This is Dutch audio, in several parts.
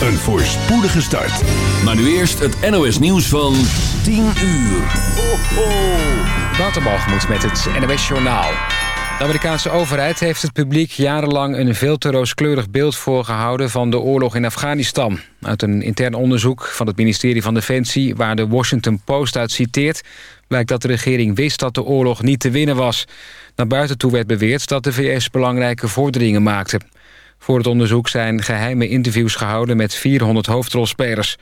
Een voorspoedige start. Maar nu eerst het NOS nieuws van 10 uur. Ho, ho. Met het NOS Journaal. De Amerikaanse overheid heeft het publiek jarenlang een veel te rooskleurig beeld voorgehouden van de oorlog in Afghanistan. Uit een intern onderzoek van het ministerie van Defensie, waar de Washington Post uit citeert, blijkt dat de regering wist dat de oorlog niet te winnen was. Naar buiten toe werd beweerd dat de VS belangrijke vorderingen maakte. Voor het onderzoek zijn geheime interviews gehouden met 400 hoofdrolspelers.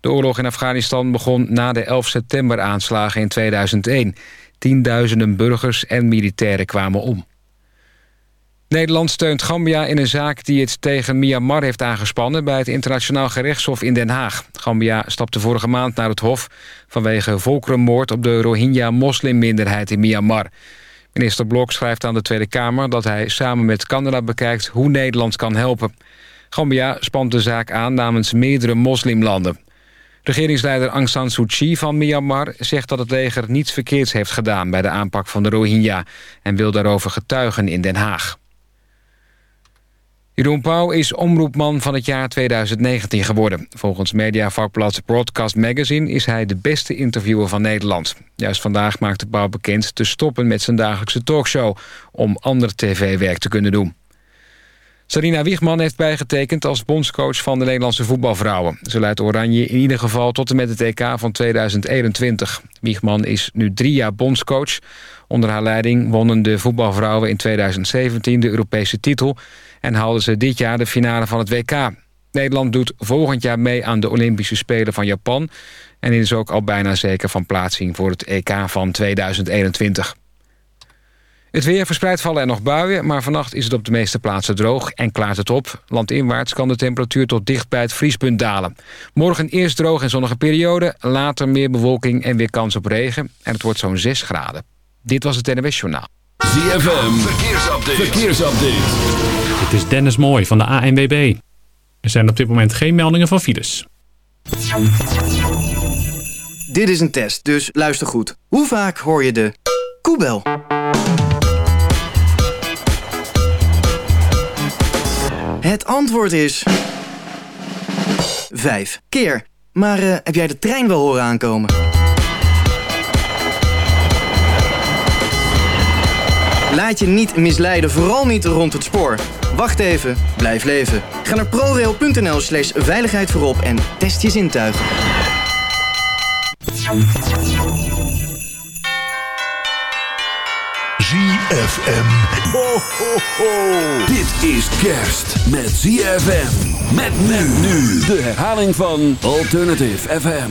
De oorlog in Afghanistan begon na de 11 september aanslagen in 2001. Tienduizenden burgers en militairen kwamen om. Nederland steunt Gambia in een zaak die het tegen Myanmar heeft aangespannen... bij het internationaal gerechtshof in Den Haag. Gambia stapte vorige maand naar het hof... vanwege volkerenmoord op de Rohingya-moslimminderheid in Myanmar. Minister Blok schrijft aan de Tweede Kamer dat hij samen met Canada bekijkt hoe Nederland kan helpen. Gambia spant de zaak aan namens meerdere moslimlanden. Regeringsleider Aung San Suu Kyi van Myanmar zegt dat het leger niets verkeerds heeft gedaan bij de aanpak van de Rohingya en wil daarover getuigen in Den Haag. Jeroen Pauw is omroepman van het jaar 2019 geworden. Volgens mediavakblad Broadcast Magazine is hij de beste interviewer van Nederland. Juist vandaag maakte Pauw bekend te stoppen met zijn dagelijkse talkshow... om ander tv-werk te kunnen doen. Sarina Wiegman heeft bijgetekend als bondscoach van de Nederlandse voetbalvrouwen. Ze leidt Oranje in ieder geval tot en met het EK van 2021. Wiegman is nu drie jaar bondscoach. Onder haar leiding wonnen de voetbalvrouwen in 2017 de Europese titel... en haalden ze dit jaar de finale van het WK. Nederland doet volgend jaar mee aan de Olympische Spelen van Japan... en is ook al bijna zeker van plaatsing voor het EK van 2021. Het weer verspreidt vallen er nog buien, maar vannacht is het op de meeste plaatsen droog en klaart het op. Landinwaarts kan de temperatuur tot dicht bij het vriespunt dalen. Morgen eerst droog en zonnige periode, later meer bewolking en weer kans op regen. En het wordt zo'n 6 graden. Dit was het NWS Journaal. ZFM, verkeersupdate. verkeersupdate. Dit is Dennis Mooij van de ANWB. Er zijn op dit moment geen meldingen van files. Dit is een test, dus luister goed. Hoe vaak hoor je de koebel? Het antwoord is... Vijf keer. Maar uh, heb jij de trein wel horen aankomen? Laat je niet misleiden, vooral niet rond het spoor. Wacht even, blijf leven. Ga naar prorail.nl slash veiligheid voorop en test je zintuigen. ZFM. Ho, ho, ho. Dit is kerst met ZFM. Met men nu. De herhaling van Alternative FM.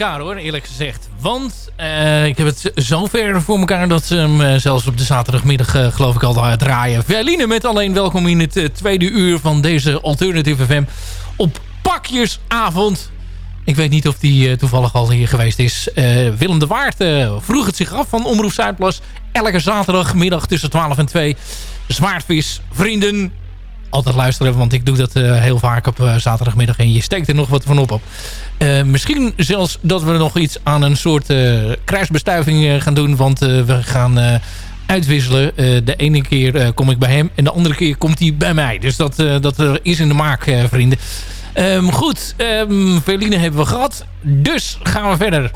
Hoor, eerlijk gezegd. Want uh, ik heb het zover voor elkaar dat ze hem uh, zelfs op de zaterdagmiddag uh, geloof ik al draaien. Verline met alleen welkom in het tweede uur van deze Alternative FM op pakjesavond. Ik weet niet of die toevallig al hier geweest is. Willem de Waard vroeg het zich af van Omroep Zuidplas. Elke zaterdagmiddag tussen 12 en 2. Zwaardvis, vrienden, altijd luisteren. Want ik doe dat uh, heel vaak op uh, zaterdagmiddag. En je steekt er nog wat van op. op. Uh, misschien zelfs dat we nog iets aan een soort kruisbestuiving gaan doen. Want we gaan uitwisselen. de ene keer kom ik bij hem. En de andere keer komt hij bij mij. Dus dat, dat is in de maak, vrienden. Um, goed, um, hebben we gehad. Dus gaan we verder.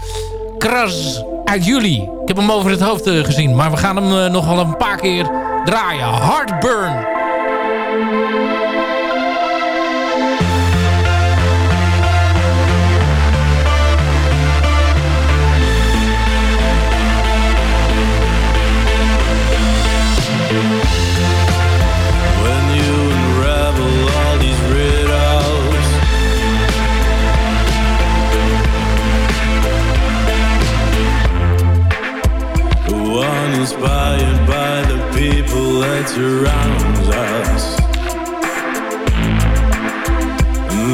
Kras uit juli. Ik heb hem over het hoofd gezien. Maar we gaan hem nog wel een paar keer draaien. Heartburn. Inspired by the people that surround us.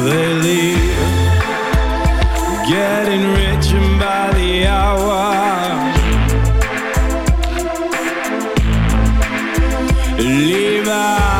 They leave, getting richer by the hour. Leave out.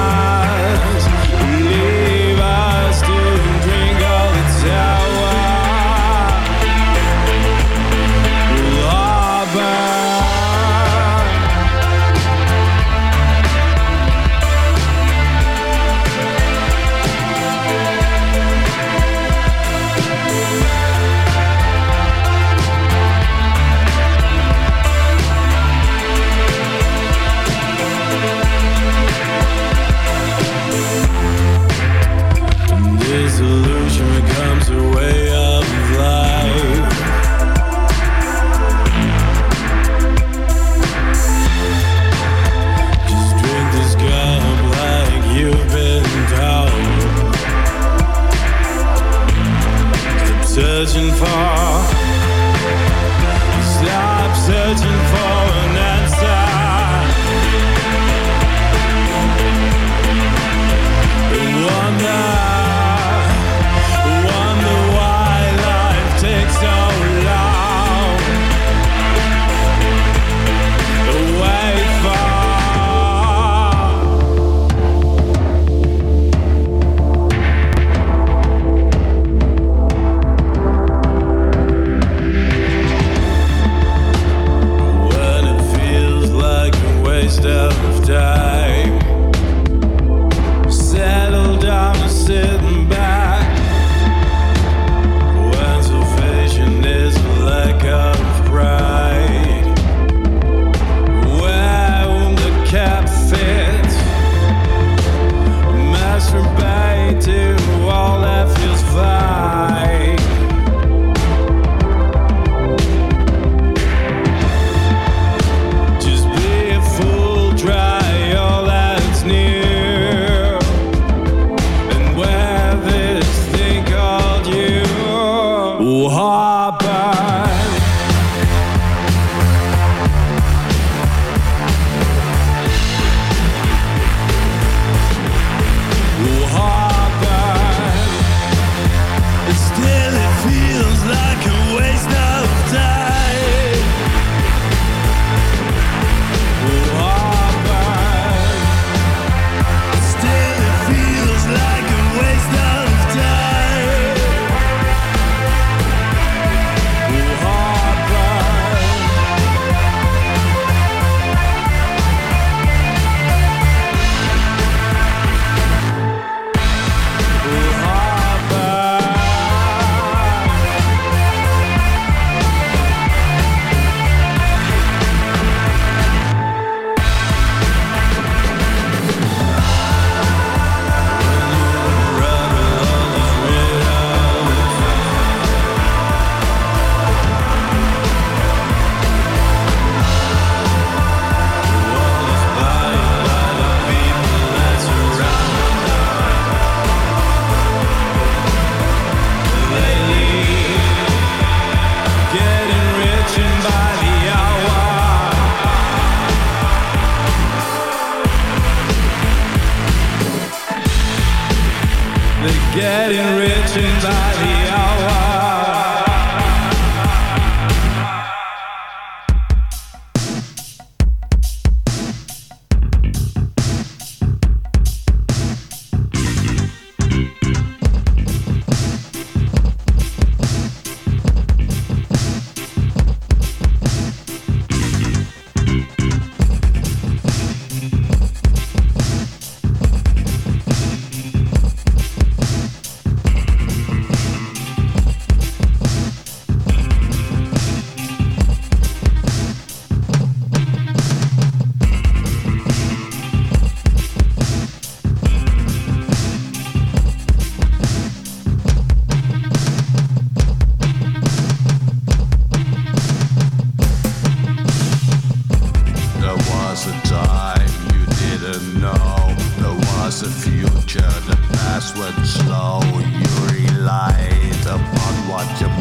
the future, the past would slow. You relied upon what you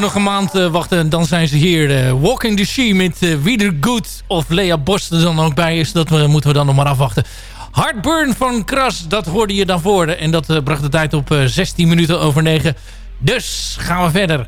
nog een maand eh, wachten en dan zijn ze hier. Eh, Walking the Sea met eh, Wieder Good of Lea Bos er dan ook bij is. Dat moeten we dan nog maar afwachten. Heartburn van Kras, dat hoorde je dan voor. En dat bracht de tijd op 16 minuten over 9. Dus gaan we verder.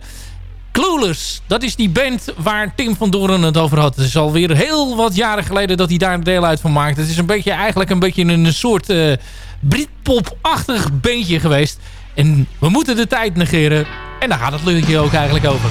Clueless, dat is die band waar Tim van Doren het over had. Het is alweer heel wat jaren geleden dat hij daar een deel uit van maakt. Het is een beetje, eigenlijk een beetje een soort uh, Britpop-achtig bandje geweest. En we moeten de tijd negeren. En daar gaat het luchtje ook eigenlijk over.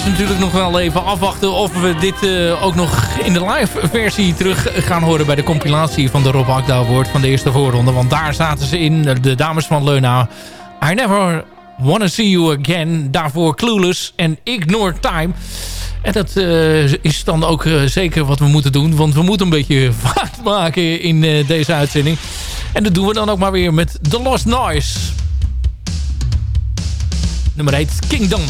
Is natuurlijk nog wel even afwachten of we dit eh, ook nog in de live versie terug gaan horen bij de compilatie van de Rob Akda Award van de eerste voorronde. Want daar zaten ze in, de dames van Leuna. I never wanna see you again. Daarvoor Clueless en Ignore Time. En dat eh, is dan ook eh, zeker wat we moeten doen. Want we moeten een beetje vaart maken in deze uitzending. En dat doen we dan ook maar weer met The Lost Noise. Nummer 1, Kingdom.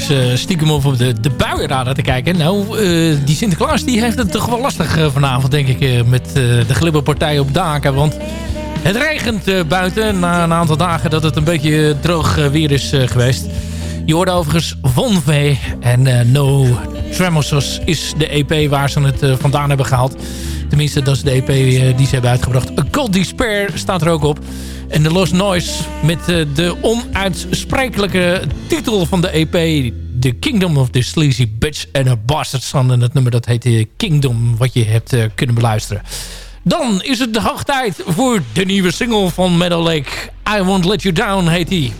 Eventjes eh, stiekem op de, de buienradar te kijken. Nou, eh, die Sinterklaas die heeft het toch wel lastig eh, vanavond, denk ik, met de glibberpartij op daken. Want het regent buiten na een aantal dagen dat het een beetje droog weer is geweest. Je hoorde overigens Von V en No Tremosos is de EP waar ze het vandaan hebben gehaald. Tenminste, dat is de EP die ze hebben uitgebracht. A Cold Despair staat er ook op. En The Lost Noise met eh, de onuitsprekelijke titel van de EP... The Kingdom of the Sleazy Bitch and a Bastard Son. En dat nummer dat heet eh, Kingdom, wat je hebt eh, kunnen beluisteren. Dan is het de hoog tijd voor de nieuwe single van Meadow Lake. I Won't Let You Down heet die.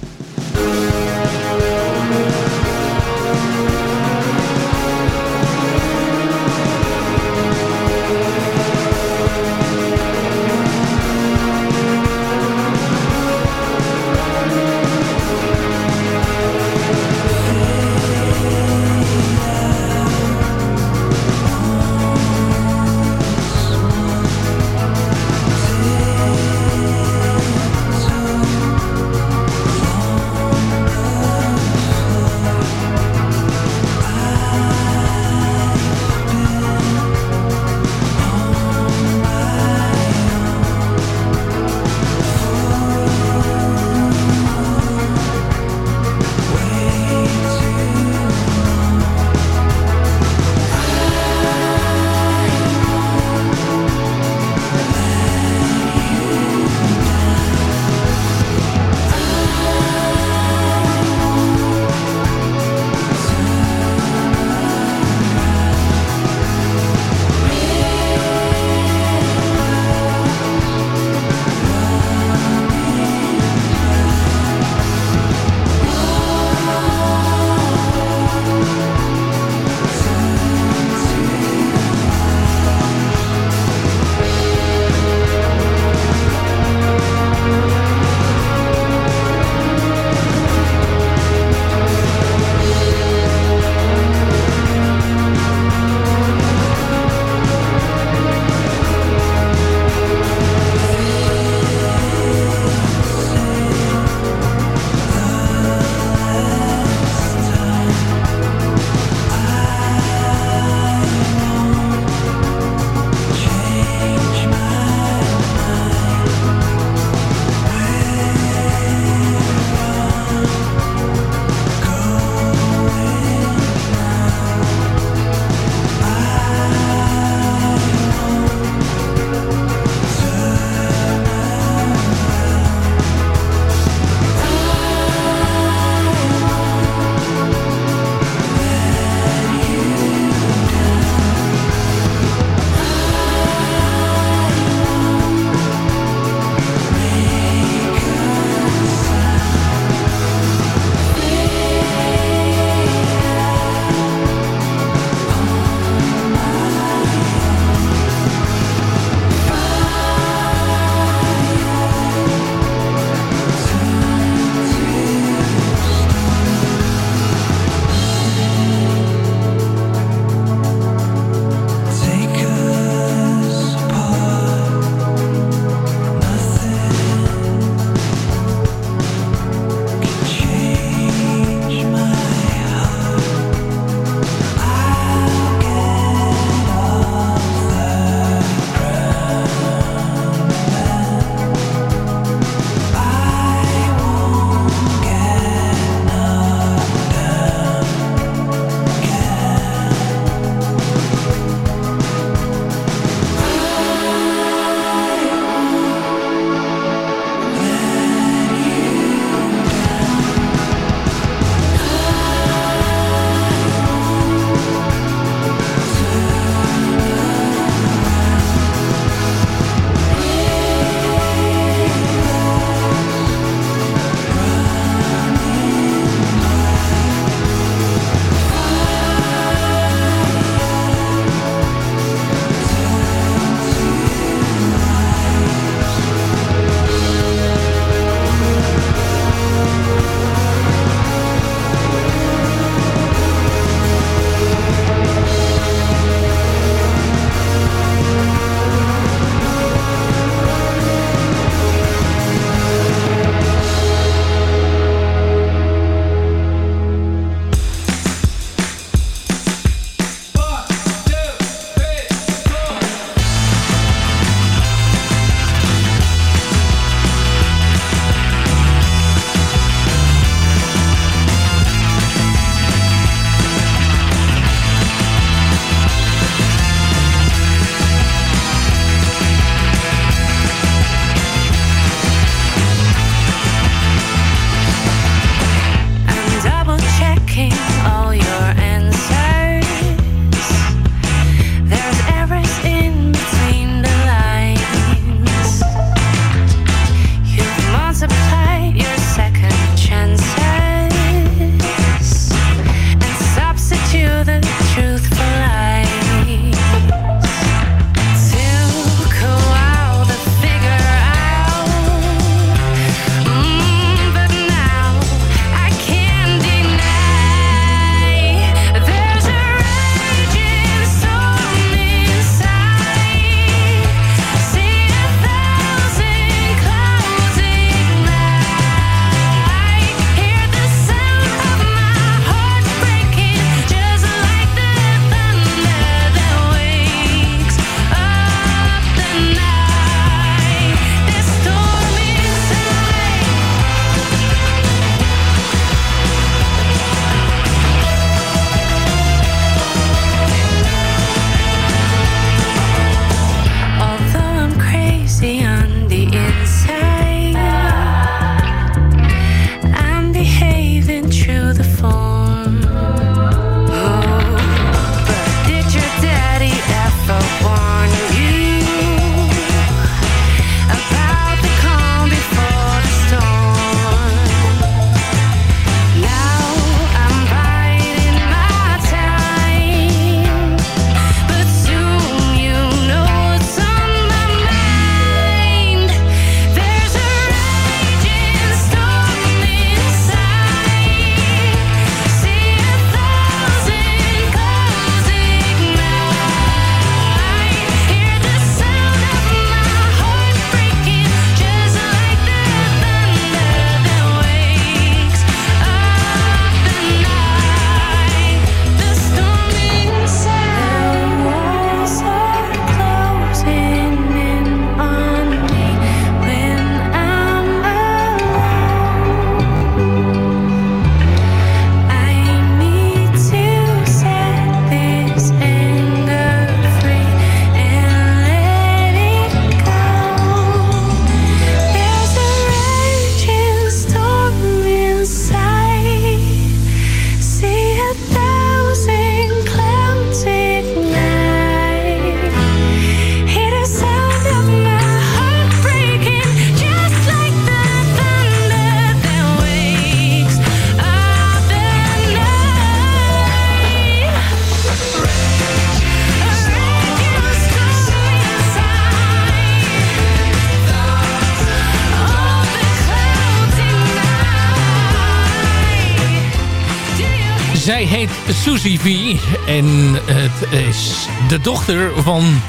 En het is de dochter van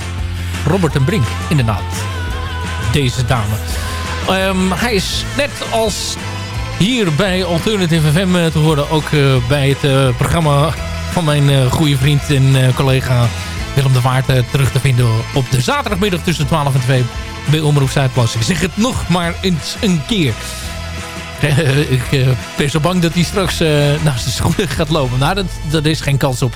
Robert en Brink, inderdaad. Deze dame. Ehm, hij is net als hier bij Alternative FM eh, te horen. Ook eh, bij het eh, programma van mijn uh, goede vriend en collega Willem de Waard terug te vinden op de zaterdagmiddag tussen 12 en 2 bij Omroep Zuidplas. Ik zeg het nog maar eens een keer. Ik ben zo bang dat hij straks naast de schoenen gaat lopen. Nou, dat, dat is geen kans op.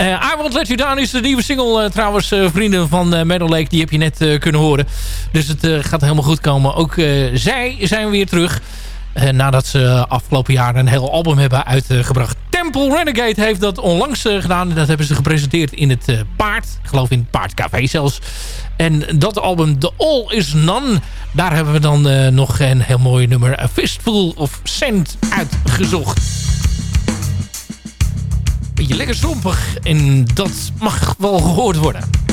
Uh, I Won't Let You Down is de nieuwe single trouwens. vrienden van Meadow Lake, die heb je net kunnen horen. Dus het gaat helemaal goed komen. Ook zij zijn weer terug. Nadat ze afgelopen jaar een heel album hebben uitgebracht. Temple Renegade heeft dat onlangs gedaan. Dat hebben ze gepresenteerd in het Paard. Ik geloof in het Paardcafé zelfs. En dat album The All Is None. Daar hebben we dan nog een heel mooi nummer. A Fistful of Sand uitgezocht. Beetje lekker strompig. En dat mag wel gehoord worden.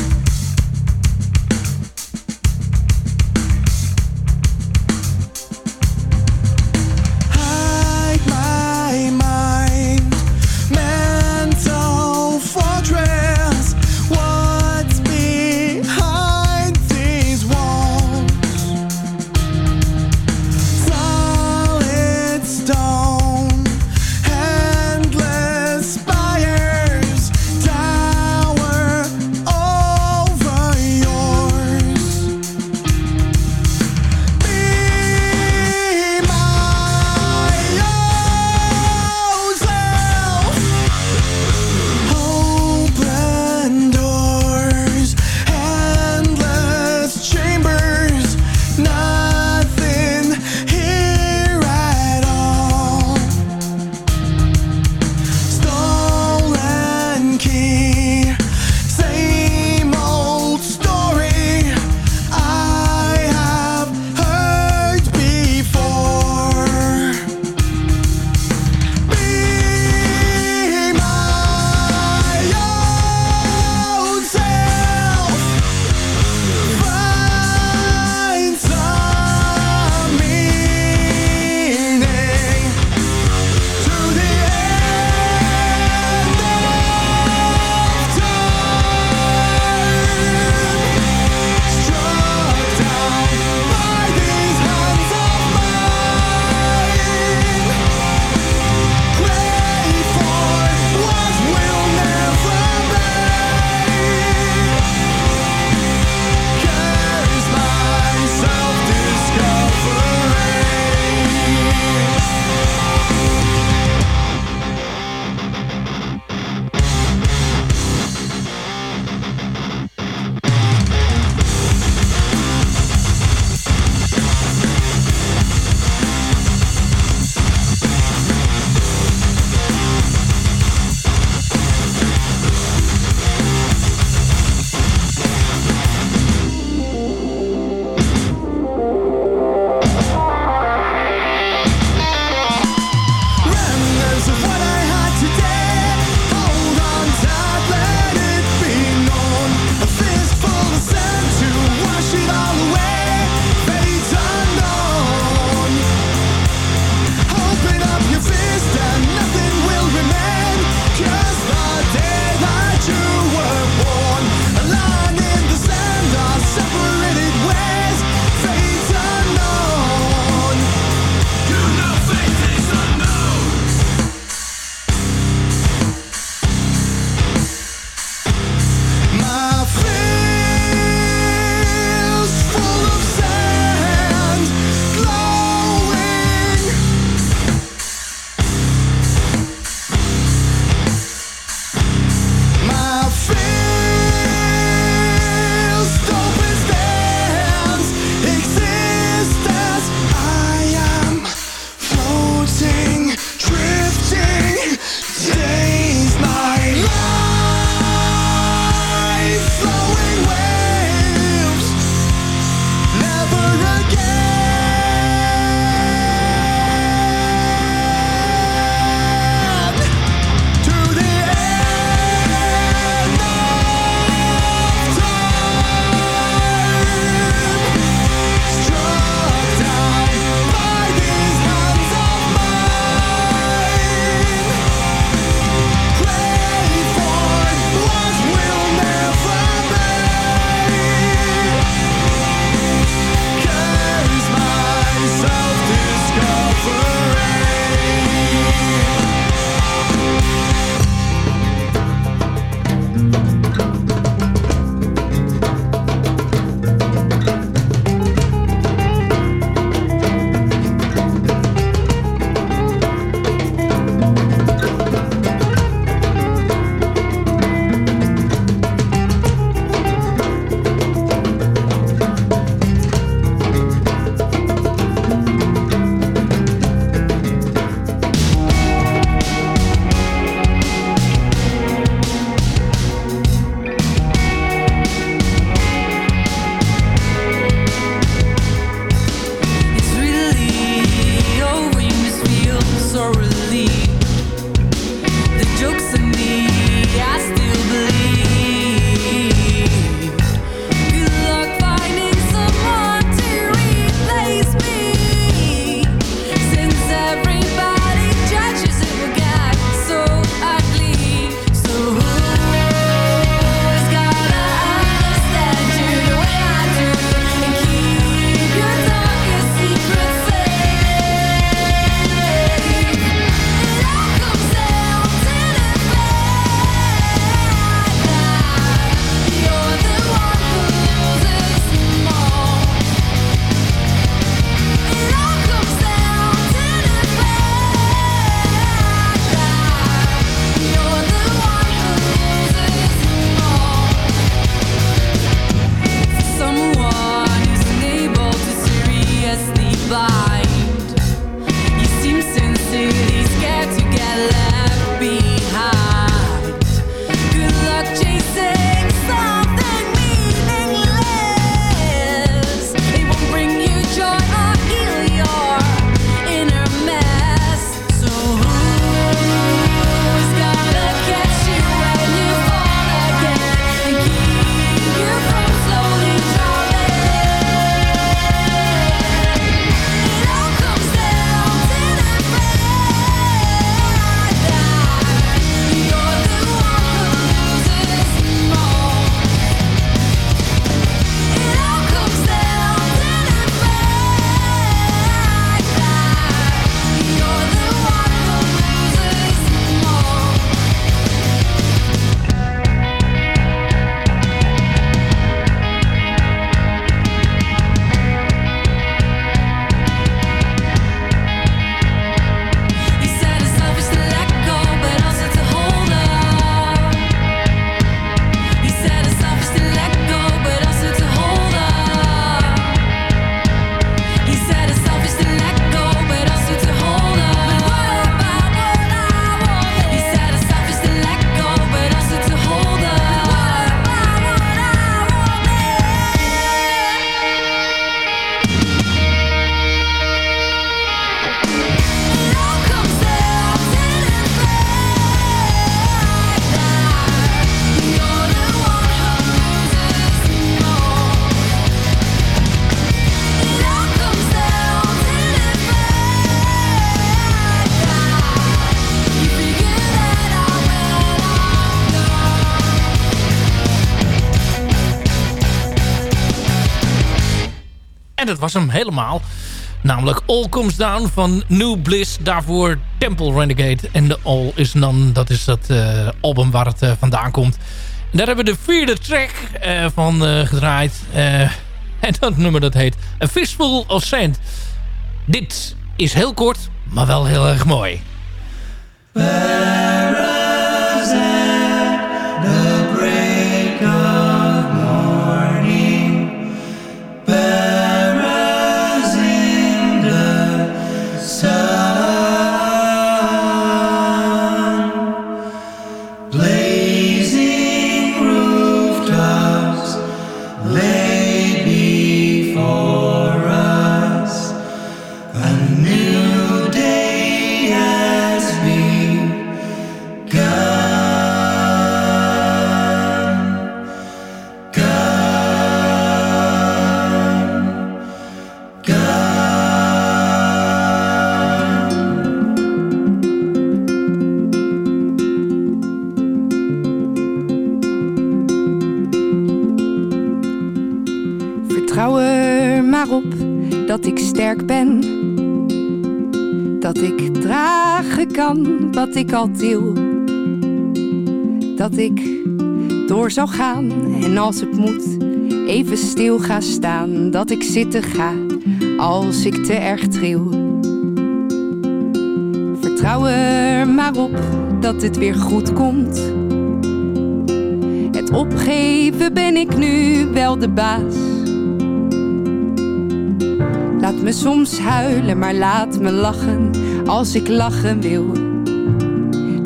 Was hem helemaal. Namelijk All Comes Down van New Bliss. Daarvoor Temple Renegade. En de All Is None. Dat is dat uh, album waar het uh, vandaan komt. Daar hebben we de vierde track uh, van gedraaid. en dat nummer dat heet A Fistful of Sand. Dit is heel kort, maar wel heel erg mooi. Ik ik al deel. Dat ik door zou gaan en als het moet even stil ga staan. Dat ik zitten ga als ik te erg tril. Vertrouw er maar op dat het weer goed komt. Het opgeven ben ik nu wel de baas. Laat me soms huilen, maar laat me lachen als ik lachen wil.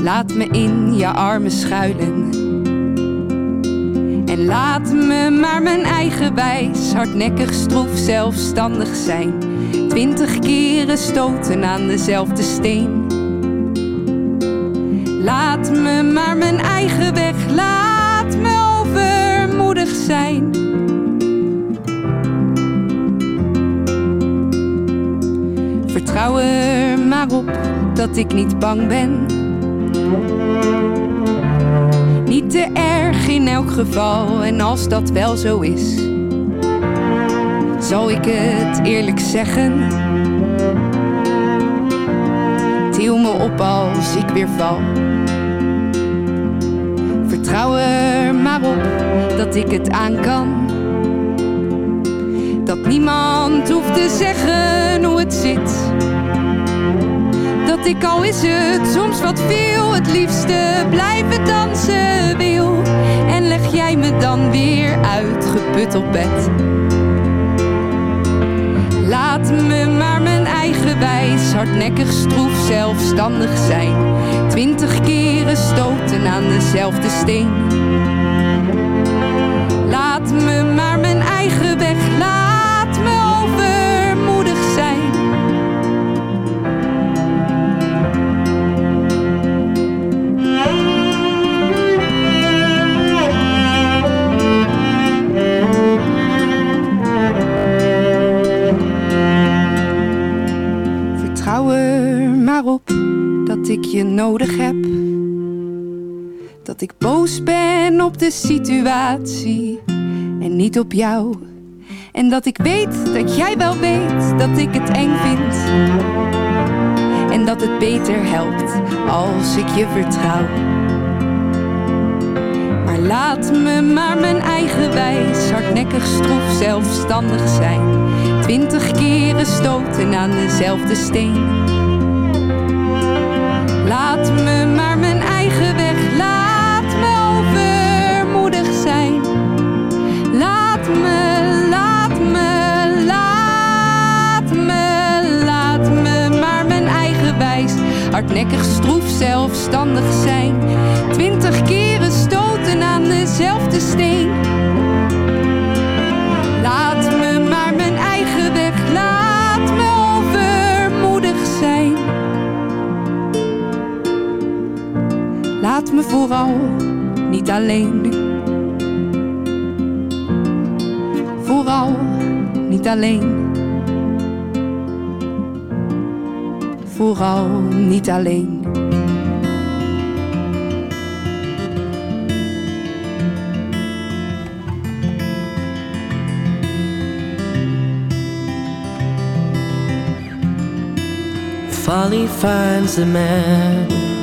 Laat me in je armen schuilen. En laat me maar mijn eigen wijs, hardnekkig, stroef, zelfstandig zijn. Twintig keren stoten aan dezelfde steen. Laat me maar mijn eigen weg, laat me overmoedig zijn. Vertrouw er maar op dat ik niet bang ben. Te erg in elk geval, en als dat wel zo is, zal ik het eerlijk zeggen. Til me op als ik weer val. Vertrouw er maar op dat ik het aan kan. Dat niemand hoeft te zeggen hoe het zit dat ik al is het soms wat veel het liefste blijven dansen wil. En leg jij me dan weer uitgeput op bed. Laat me maar mijn eigen wijs, hardnekkig, stroef, zelfstandig zijn. Twintig keren stoten aan dezelfde steen. Je nodig heb. Dat ik boos ben op de situatie en niet op jou. En dat ik weet dat jij wel weet dat ik het eng vind. En dat het beter helpt als ik je vertrouw. Maar laat me maar mijn eigen wijs, hardnekkig, stroef, zelfstandig zijn. Twintig keren stoten aan dezelfde steen. Laat me maar mijn eigen weg, laat me overmoedig zijn. Laat me, laat me, laat me, laat me maar mijn eigen wijs. Hardnekkig, stroef, zelfstandig zijn. Twintig keren stoten aan dezelfde steen. me vooral niet alleen. Vooral niet alleen. Vooral niet alleen. Folly finds a man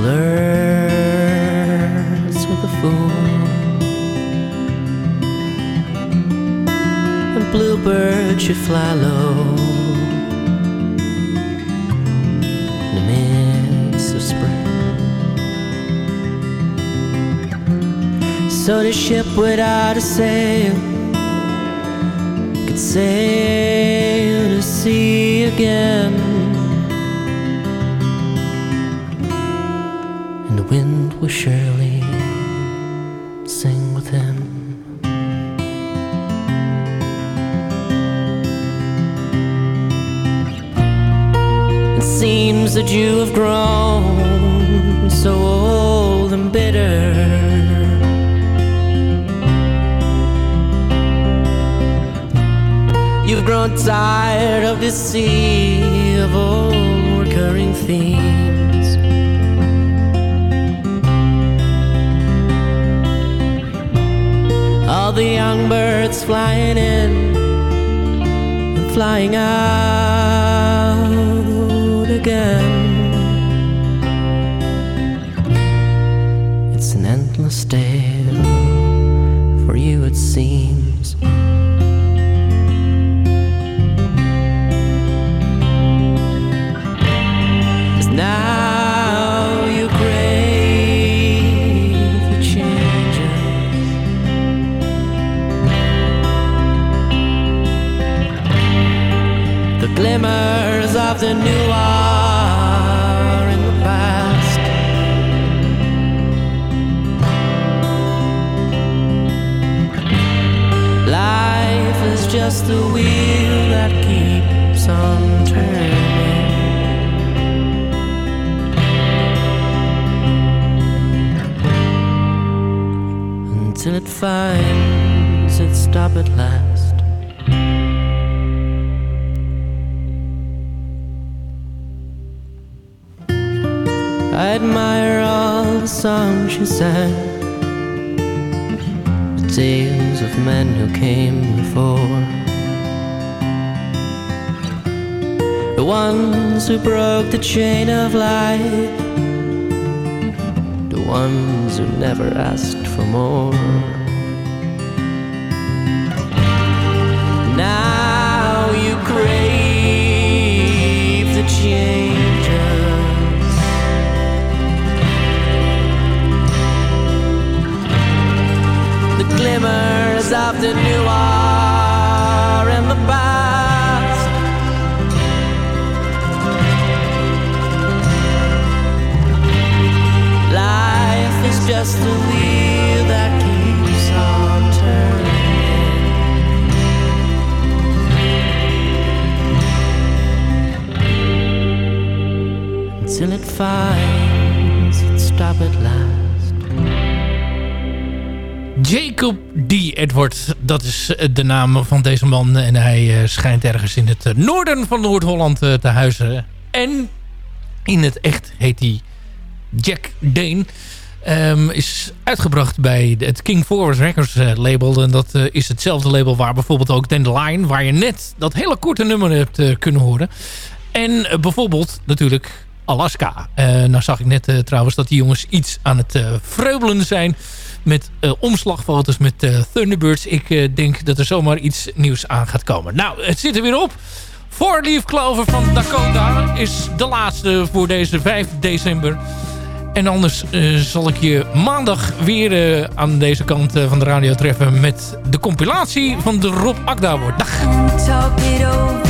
flirts with a fool. And bluebirds should fly low in the midst of spring. So the ship without a sail could sail to sea again. You have grown so old and bitter. You've grown tired of this endless for you, it seems. 'Cause now you crave the changes. The glimmers of the new are just a wheel that keeps on turning. until it finds its stop at last. I admire all the songs she sang, the tales of men who came before, the ones who broke the chain of life the ones who never asked for more. Now you crave the changes. The glimmers of the new Jacob D. Edward, dat is eh, de naam van deze man. En hij eh, schijnt ergens in het eh, noorden van Noord-Holland te huizen. En in het echt heet hij Jack Dane. Ehm, is uitgebracht bij het King Forward Records eh, label. En dat eh, is hetzelfde label waar bijvoorbeeld ook Dandelion... waar je net dat hele korte nummer hebt eh, kunnen horen. En bijvoorbeeld natuurlijk Alaska. Nou zag ik net trouwens dat die jongens iets aan het vreubelen zijn... met omslagfoto's met Thunderbirds. Ik denk dat er zomaar iets nieuws aan gaat komen. Nou, het zit er weer op. Four Leaf Clover van Dakota is de laatste voor deze 5 december. En anders eh, zal ik je maandag weer eh, aan deze kant eh, van de radio treffen... met de compilatie van de Rob Akda wordt. Dag!